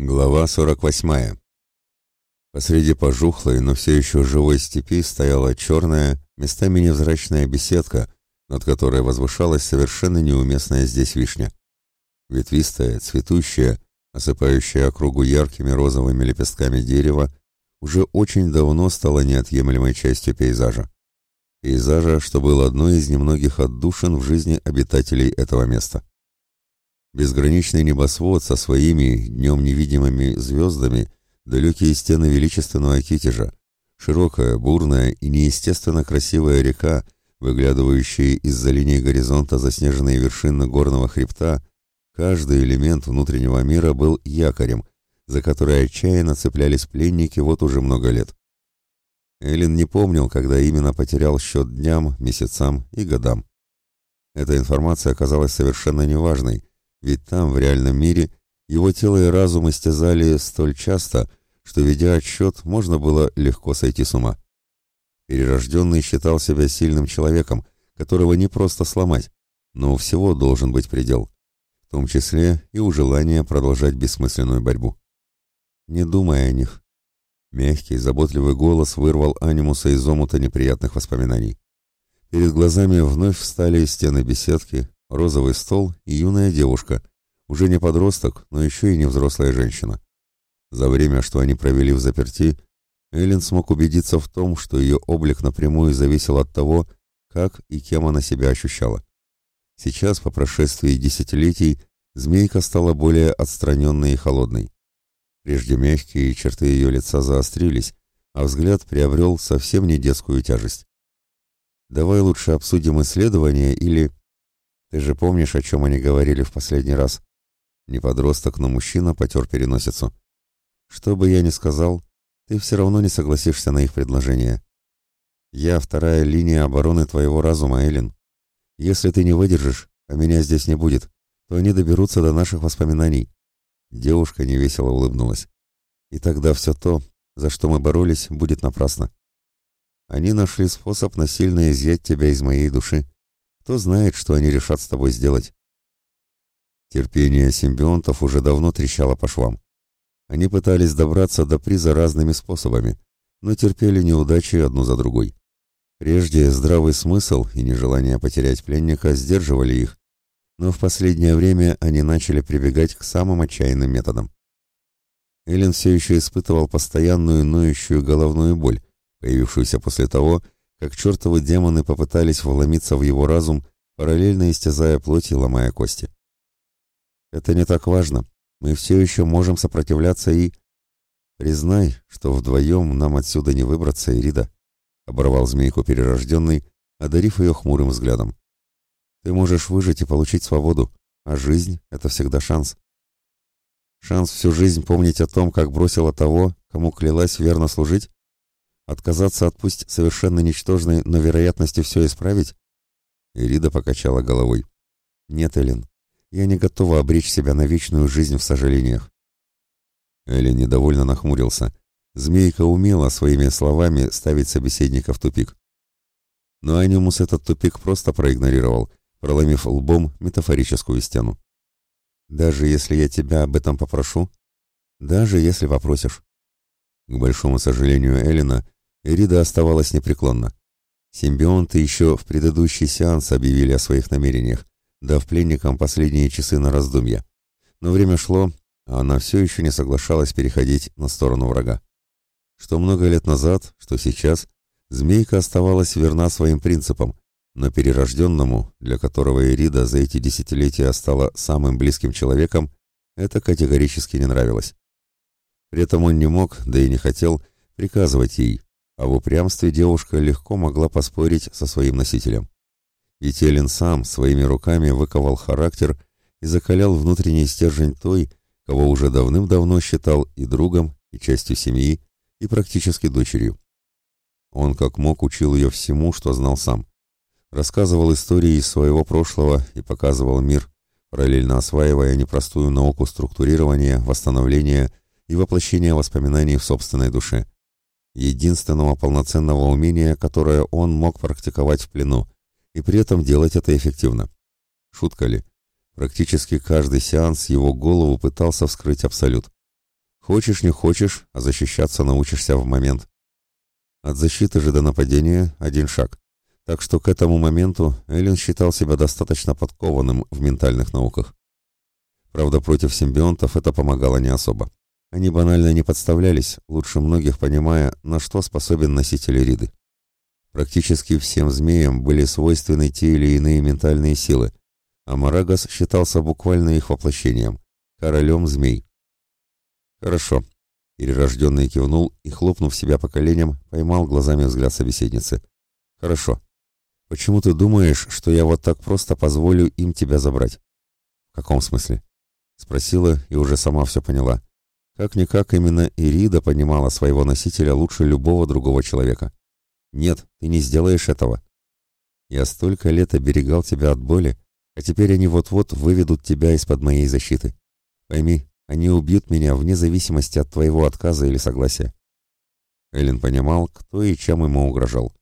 Глава 48. Посреди пожухлой, но все еще живой степи стояла черная, местами невзрачная беседка, над которой возвышалась совершенно неуместная здесь вишня. Ветвистая, цветущая, осыпающая округу яркими розовыми лепестками дерева, уже очень давно стала неотъемлемой частью пейзажа. Пейзажа, что был одной из немногих отдушин в жизни обитателей этого места. Безграничный небосвод со своими днем невидимыми звездами, далекие стены величественного Китежа, широкая, бурная и неестественно красивая река, выглядывающая из-за линии горизонта заснеженные вершины горного хребта, каждый элемент внутреннего мира был якорем, за который отчаянно цеплялись пленники вот уже много лет. Эллен не помнил, когда именно потерял счет дням, месяцам и годам. Эта информация оказалась совершенно неважной, ведь там, в реальном мире, его тело и разум истязали столь часто, что, ведя отсчет, можно было легко сойти с ума. Перерожденный считал себя сильным человеком, которого не просто сломать, но у всего должен быть предел, в том числе и у желания продолжать бессмысленную борьбу. Не думая о них. Мягкий, заботливый голос вырвал анимуса из омута неприятных воспоминаний. Перед глазами вновь встали стены беседки, розовый стол и юная девушка, уже не подросток, но еще и не взрослая женщина. За время, что они провели в заперти, Эллен смог убедиться в том, что ее облик напрямую зависел от того, как и кем она себя ощущала. Сейчас, по прошествии десятилетий, змейка стала более отстраненной и холодной. Прежде мягкие черты ее лица заострились, а взгляд приобрел совсем не детскую тяжесть. «Давай лучше обсудим исследование или...» Ты же помнишь, о чем они говорили в последний раз? Не подросток, но мужчина потер переносицу. Что бы я ни сказал, ты все равно не согласишься на их предложение. Я вторая линия обороны твоего разума, Эллен. Если ты не выдержишь, а меня здесь не будет, то они доберутся до наших воспоминаний. Девушка невесело улыбнулась. И тогда все то, за что мы боролись, будет напрасно. Они нашли способ насильно изъять тебя из моей души. Кто знает, что они решат с тобой сделать. Терпение симбионтов уже давно трещало по швам. Они пытались добраться до приза разными способами, но терпели неудачи одну за другой. Прежде здравый смысл и нежелание потерять пленника сдерживали их, но в последнее время они начали прибегать к самым отчаянным методам. Эллен все еще испытывал постоянную ноющую головную боль, появившуюся после того, как чертовы демоны попытались вломиться в его разум, параллельно истязая плоть и ломая кости. Это не так важно. Мы все еще можем сопротивляться и... Признай, что вдвоем нам отсюда не выбраться, Ирида, — оборвал змейку перерожденный, одарив ее хмурым взглядом. Ты можешь выжить и получить свободу, а жизнь — это всегда шанс. Шанс всю жизнь помнить о том, как бросила того, кому клялась верно служить? Отказаться от пусть совершенно ничтожной, но вероятности все исправить? Ирида покачала головой. Нет, Эллен, я не готова обречь себя на вечную жизнь в сожалениях. Эллен недовольно нахмурился. Змейка умела своими словами ставить собеседника в тупик. Но Анимус этот тупик просто проигнорировал, проломив лбом метафорическую стену. «Даже если я тебя об этом попрошу? Даже если попросишь?» К большому сожалению Эллина, Эрида оставалась непреклонна. Симбионты еще в предыдущий сеанс объявили о своих намерениях, дав пленникам последние часы на раздумья. Но время шло, а она все еще не соглашалась переходить на сторону врага. Что много лет назад, что сейчас, змейка оставалась верна своим принципам, но перерожденному, для которого Эрида за эти десятилетия стала самым близким человеком, это категорически не нравилось. При этом он не мог, да и не хотел, приказывать ей, а в упрямстве девушка легко могла поспорить со своим носителем. Ведь Эллен сам своими руками выковал характер и закалял внутренний стержень той, кого уже давным-давно считал и другом, и частью семьи, и практически дочерью. Он как мог учил ее всему, что знал сам. Рассказывал истории из своего прошлого и показывал мир, параллельно осваивая непростую науку структурирования, восстановления и воплощения воспоминаний в собственной душе единственного полноценного умения, которое он мог практиковать в плену, и при этом делать это эффективно. Шутка ли? Практически каждый сеанс его голову пытался вскрыть абсолют. Хочешь, не хочешь, а защищаться научишься в момент. От защиты же до нападения один шаг. Так что к этому моменту Эллен считал себя достаточно подкованным в ментальных науках. Правда, против симбионтов это помогало не особо. Они банально не подставлялись, лучше многих понимая, на что способен носитель Эриды. Практически всем змеям были свойственны те или иные ментальные силы, а Марагас считался буквально их воплощением, королем змей. «Хорошо», — перерожденный кивнул и, хлопнув себя по коленям, поймал глазами взгляд собеседницы. «Хорошо. Почему ты думаешь, что я вот так просто позволю им тебя забрать?» «В каком смысле?» — спросила и уже сама все поняла. Как-никак именно Ирида понимала своего носителя лучше любого другого человека. «Нет, ты не сделаешь этого. Я столько лет оберегал тебя от боли, а теперь они вот-вот выведут тебя из-под моей защиты. Пойми, они убьют меня вне зависимости от твоего отказа или согласия». Эллен понимал, кто и чем ему угрожал.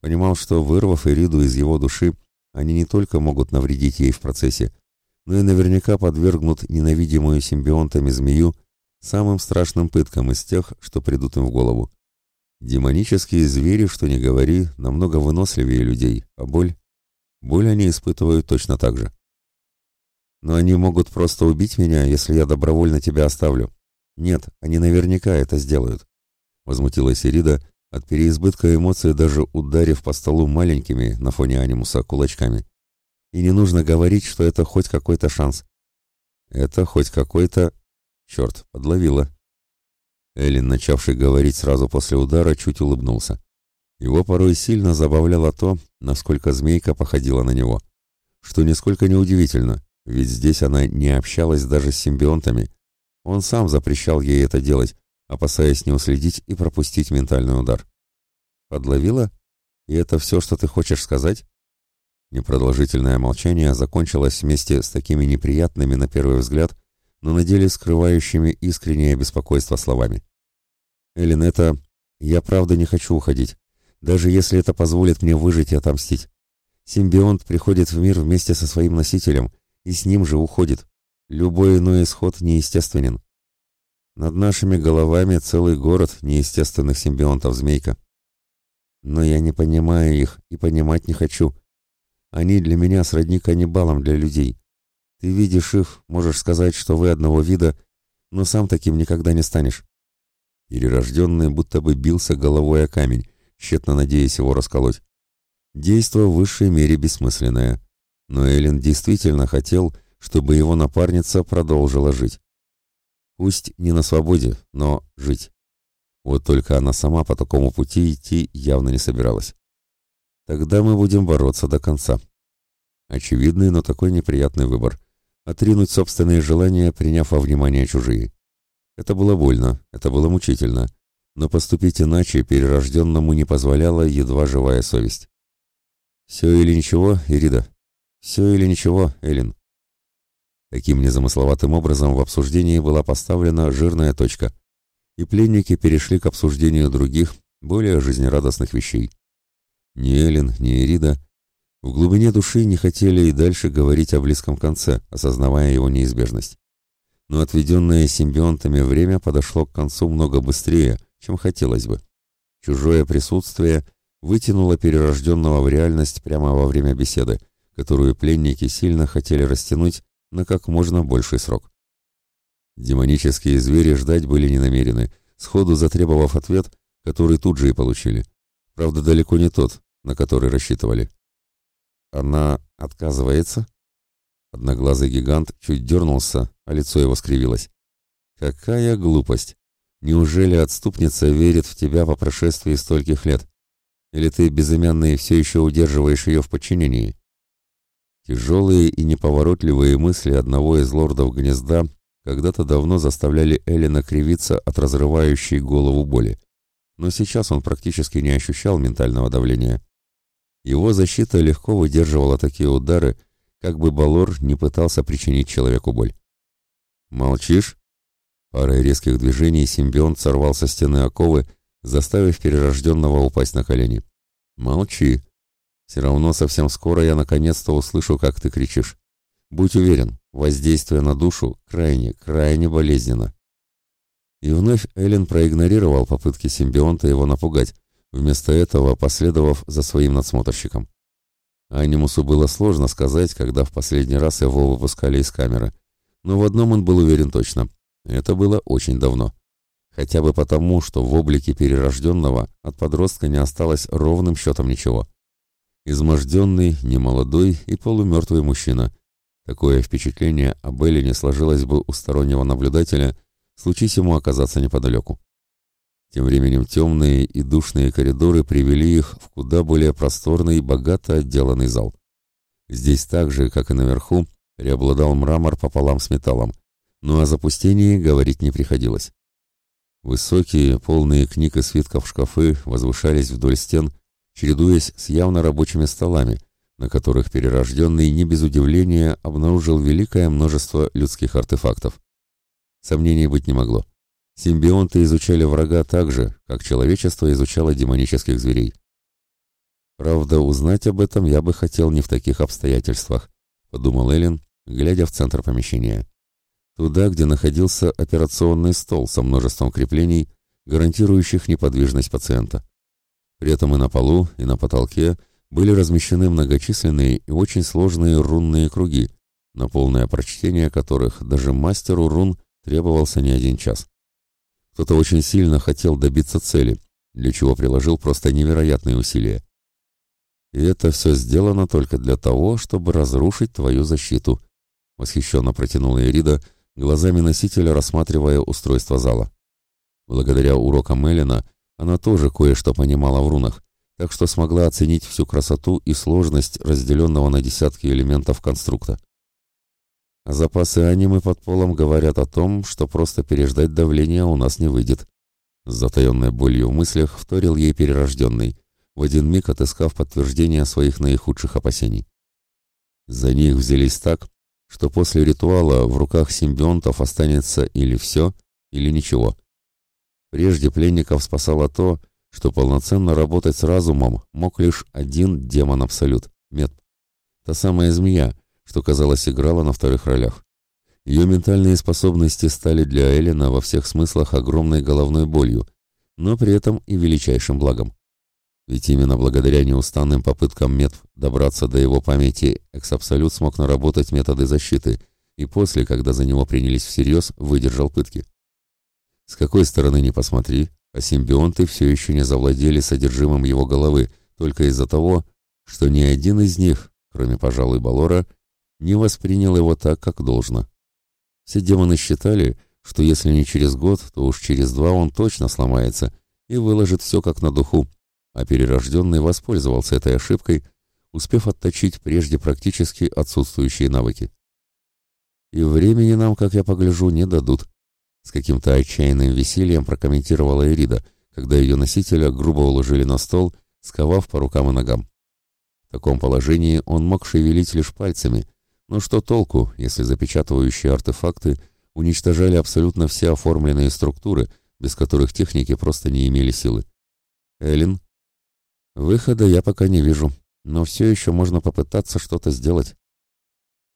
Понимал, что, вырвав Ириду из его души, они не только могут навредить ей в процессе, но и наверняка подвергнут ненавидимую симбионтами змею самым страшным пыткам из тех, что придут им в голову. Демонические звери, что ни говори, намного выносливее людей, а боль... Боль они испытывают точно так же. Но они могут просто убить меня, если я добровольно тебя оставлю. Нет, они наверняка это сделают. Возмутилась Ирида, от переизбытка эмоций даже ударив по столу маленькими на фоне анимуса кулачками. И не нужно говорить, что это хоть какой-то шанс. Это хоть какой-то... Черт, подловила. Эллен, начавший говорить сразу после удара, чуть улыбнулся. Его порой сильно забавляло то, насколько змейка походила на него. Что нисколько не удивительно, ведь здесь она не общалась даже с симбионтами. Он сам запрещал ей это делать, опасаясь не уследить и пропустить ментальный удар. «Подловила? И это все, что ты хочешь сказать?» Непродолжительное молчание закончилось вместе с такими неприятными на первый взгляд, но на деле скрывающими искреннее беспокойство словами. «Эллен, это... Я правда не хочу уходить, даже если это позволит мне выжить и отомстить. Симбионт приходит в мир вместе со своим носителем и с ним же уходит. Любой иной исход неестественен. Над нашими головами целый город неестественных симбионтов змейка. Но я не понимаю их и понимать не хочу. Они для меня сродни каннибалам для людей. Ты видишь их, можешь сказать, что вы одного вида, но сам таким никогда не станешь. Перерожденный будто бы бился головой о камень, тщетно надеясь его расколоть. Действо в высшей мере бессмысленное. Но Эллен действительно хотел, чтобы его напарница продолжила жить. Пусть не на свободе, но жить. Вот только она сама по такому пути идти явно не собиралась. Тогда мы будем бороться до конца. Очевидный, но такой неприятный выбор отринуть собственные желания, приняв во внимание чужие. Это было больно, это было мучительно, но поступить иначе перерожденному не позволяла едва живая совесть. «Все или ничего, Ирида? Все или ничего, Элин?» Таким незамысловатым образом в обсуждении была поставлена жирная точка, и пленники перешли к обсуждению других, более жизнерадостных вещей. Ни Элин, ни Ирида в глубине души не хотели и дальше говорить о близком конце, осознавая его неизбежность. Но отведенное симбионтами время подошло к концу много быстрее, чем хотелось бы. Чужое присутствие вытянуло перерожденного в реальность прямо во время беседы, которую пленники сильно хотели растянуть на как можно больший срок. Демонические звери ждать были не намерены, сходу затребовав ответ, который тут же и получили. Правда, далеко не тот, на который рассчитывали. Она отказывается? Одноглазый гигант чуть дернулся, а лицо его скривилось. Какая глупость! Неужели отступница верит в тебя по прошествии стольких лет? Или ты, безымянный, все еще удерживаешь ее в подчинении? Тяжелые и неповоротливые мысли одного из лордов гнезда когда-то давно заставляли Эллина кривиться от разрывающей голову боли. Но сейчас он практически не ощущал ментального давления. Его защита легко выдерживала такие удары, как бы Балор не пытался причинить человеку боль. «Молчишь?» Парой резких движений симбионт сорвал со стены оковы, заставив перерожденного упасть на колени. «Молчи. Все равно совсем скоро я наконец-то услышу, как ты кричишь. Будь уверен, воздействие на душу крайне, крайне болезненно». И вновь Эллен проигнорировал попытки симбионта его напугать, вместо этого последовав за своим надсмотрщиком. Анимусу было сложно сказать, когда в последний раз его выпускали из камеры, но в одном он был уверен точно – это было очень давно. Хотя бы потому, что в облике перерожденного от подростка не осталось ровным счетом ничего. Изможденный, немолодой и полумертвый мужчина. Такое впечатление об Эллине сложилось бы у стороннего наблюдателя, случись ему оказаться неподалеку. Тем временем темные и душные коридоры привели их в куда более просторный и богато отделанный зал. Здесь так же, как и наверху, преобладал мрамор пополам с металлом, но о запустении говорить не приходилось. Высокие, полные книг и свитков шкафы возвышались вдоль стен, чередуясь с явно рабочими столами, на которых перерожденный не без удивления обнаружил великое множество людских артефактов. Сомнений быть не могло. Симбионты изучали врага так же, как человечество изучало демонических зверей. Правда, узнать об этом я бы хотел не в таких обстоятельствах, подумал Эллен, глядя в центр помещения. Туда, где находился операционный стол со множеством креплений, гарантирующих неподвижность пациента. При этом и на полу, и на потолке были размещены многочисленные и очень сложные рунные круги, на полное прочтение которых даже мастеру рун требовался не один час. Кто-то очень сильно хотел добиться цели, для чего приложил просто невероятные усилия. И это все сделано только для того, чтобы разрушить твою защиту, восхищенно протянула Ирида, глазами носителя рассматривая устройство зала. Благодаря урокам Эллина она тоже кое-что понимала в рунах, так что смогла оценить всю красоту и сложность разделенного на десятки элементов конструкта. Запасы анимы под полом говорят о том, что просто переждать давление у нас не выйдет. С затаенной болью в мыслях вторил ей перерожденный, в один миг отыскав подтверждение своих наихудших опасений. За них взялись так, что после ритуала в руках симбионтов останется или все, или ничего. Прежде пленников спасало то, что полноценно работать с разумом мог лишь один демон-абсолют — Мед. Та самая змея, что, казалось, играла на вторых ролях. Ее ментальные способности стали для Эллина во всех смыслах огромной головной болью, но при этом и величайшим благом. Ведь именно благодаря неустанным попыткам Мед добраться до его памяти, Эксабсолют смог наработать методы защиты и после, когда за него принялись всерьез, выдержал пытки. С какой стороны ни посмотри, а симбионты все еще не завладели содержимым его головы только из-за того, что ни один из них, кроме, пожалуй, Балора, не воспринял его так, как должно. Все демоны считали, что если не через год, то уж через два он точно сломается и выложит все как на духу, а перерожденный воспользовался этой ошибкой, успев отточить прежде практически отсутствующие навыки. И времени нам, как я погляжу, не дадут, с каким-то отчаянным весельем прокомментировала Эрида, когда ее носителя грубо уложили на стол, сковав по рукам и ногам. В таком положении он мог шевелить лишь пальцами, но что толку, если запечатывающие артефакты уничтожали абсолютно все оформленные структуры, без которых техники просто не имели силы? Эллен? Выхода я пока не вижу, но все еще можно попытаться что-то сделать.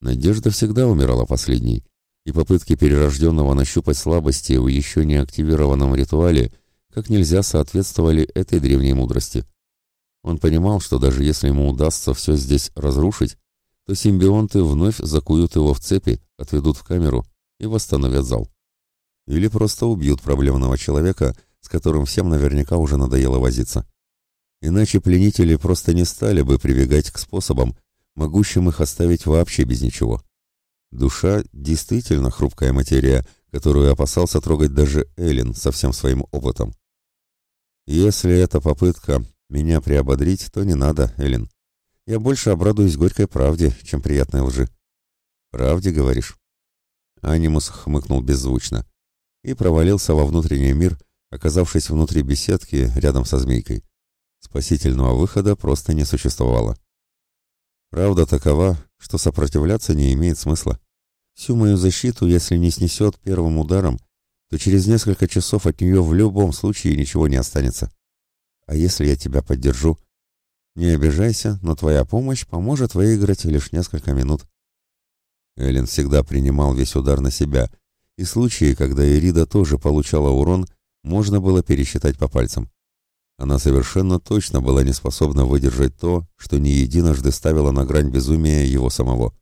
Надежда всегда умирала последней, и попытки перерожденного нащупать слабости в еще не активированном ритуале как нельзя соответствовали этой древней мудрости. Он понимал, что даже если ему удастся все здесь разрушить, то симбионты вновь закуют его в цепи, отведут в камеру и восстановят зал. Или просто убьют проблемного человека, с которым всем наверняка уже надоело возиться. Иначе пленители просто не стали бы прибегать к способам, могущим их оставить вообще без ничего. Душа действительно хрупкая материя, которую опасался трогать даже Эллен со всем своим опытом. Если эта попытка меня приободрить, то не надо, Эллен. Я больше обрадуюсь горькой правде, чем приятной лжи. Правде, говоришь? Анимус хмыкнул беззвучно и провалился во внутренний мир, оказавшись внутри беседки рядом со змейкой. Спасительного выхода просто не существовало. Правда такова, что сопротивляться не имеет смысла. Всю мою защиту, если не снесет первым ударом, то через несколько часов от нее в любом случае ничего не останется. А если я тебя поддержу? Не обижайся, но твоя помощь поможет выиграть лишь несколько минут. Эллен всегда принимал весь удар на себя, и случаи, когда Ирида тоже получала урон, можно было пересчитать по пальцам. Она совершенно точно была не способна выдержать то, что не единожды ставила на грань безумия его самого.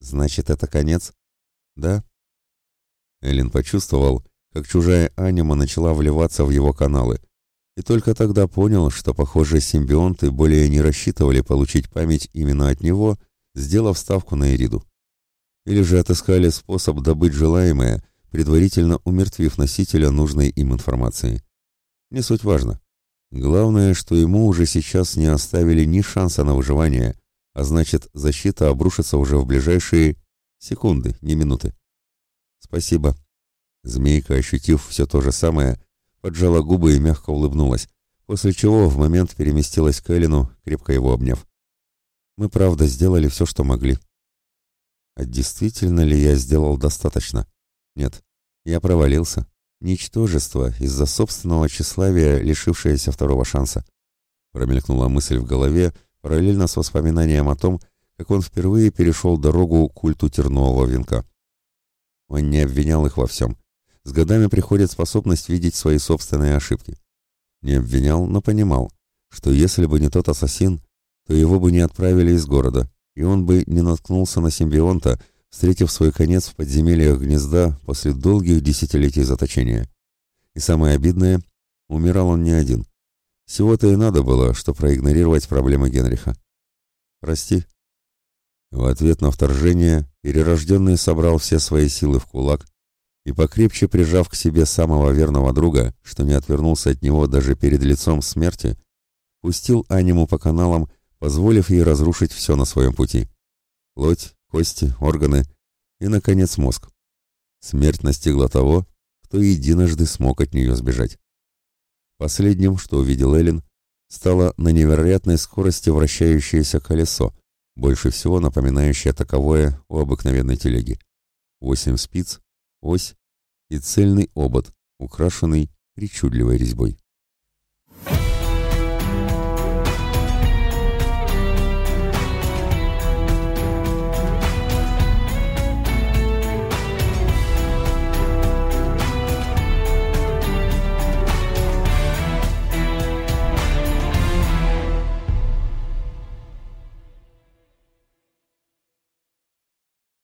«Значит, это конец?» «Да». Эллен почувствовал, как чужая анима начала вливаться в его каналы, и только тогда понял, что, похоже, симбионты более не рассчитывали получить память именно от него, сделав ставку на Ириду. Или же отыскали способ добыть желаемое, предварительно умертвив носителя нужной им информации. Не суть важно. Главное, что ему уже сейчас не оставили ни шанса на выживание, а значит, защита обрушится уже в ближайшие секунды, не минуты. Спасибо. Змейка, ощутив все то же самое, поджала губы и мягко улыбнулась, после чего в момент переместилась к Эллину, крепко его обняв. Мы правда сделали все, что могли. А действительно ли я сделал достаточно? Нет, я провалился. Ничтожество из-за собственного тщеславия, лишившееся второго шанса. Промелькнула мысль в голове, параллельно с воспоминанием о том, как он впервые перешел дорогу к культу тернового венка. Он не обвинял их во всем. С годами приходит способность видеть свои собственные ошибки. Не обвинял, но понимал, что если бы не тот ассасин, то его бы не отправили из города, и он бы не наткнулся на симбионта, встретив свой конец в подземельях гнезда после долгих десятилетий заточения. И самое обидное, умирал он не один. Всего-то и надо было, что проигнорировать проблемы Генриха. «Прости». В ответ на вторжение перерожденный собрал все свои силы в кулак и, покрепче прижав к себе самого верного друга, что не отвернулся от него даже перед лицом смерти, пустил аниму по каналам, позволив ей разрушить все на своем пути. Плоть, кости, органы и, наконец, мозг. Смерть настигла того, кто единожды смог от нее сбежать. Последним, что увидел Эллен, стало на невероятной скорости вращающееся колесо, больше всего напоминающее таковое у обыкновенной телеги. Восемь спиц, ось и цельный обод, украшенный причудливой резьбой.